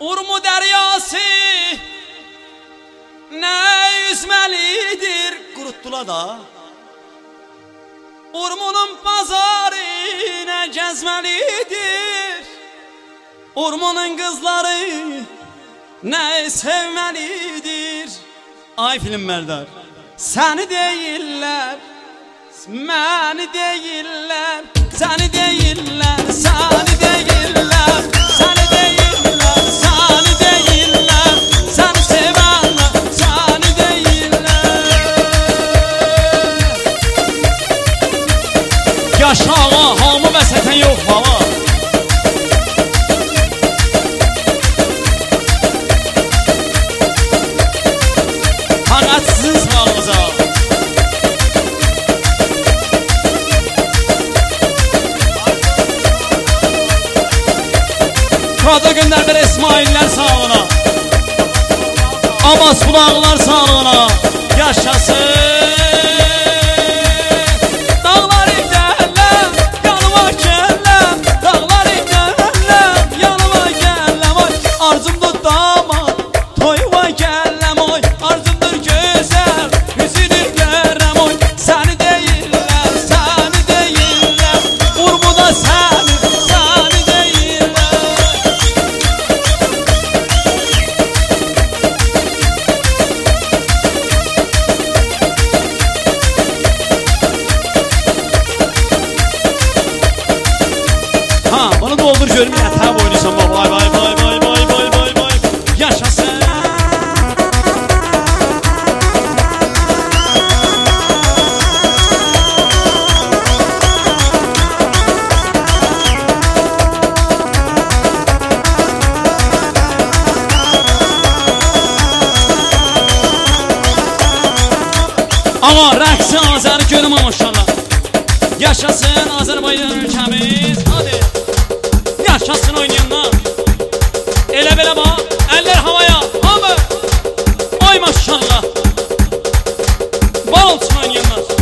Urmu deryası ne yüzmelidir? Kuruttular da. Urmunun pazarı ne gezmelidir Urmunun kızları ne sevmelidir? Ay film merdar. Seni değiller Məni deyirlər Səni deyirlər aşağı hamı məsətən yox bala Qanatsız halımıza Kada göndərdir İsmaillər sağlığına. Abbas bulağlar sağlığına. Yaşasın. Dur görüm yatağa boynuzum Vay vay vay vay vay vay vay vay. Yaşasın. Ama rəqsi Azər görüm maşallah. Yaşasın Azərbaycan ölkəmiz Hadi. yaşasın oynayanlar Elə belə ma, əllər havaya, hamı. Ay maşallah. Bal olsun oynayanlar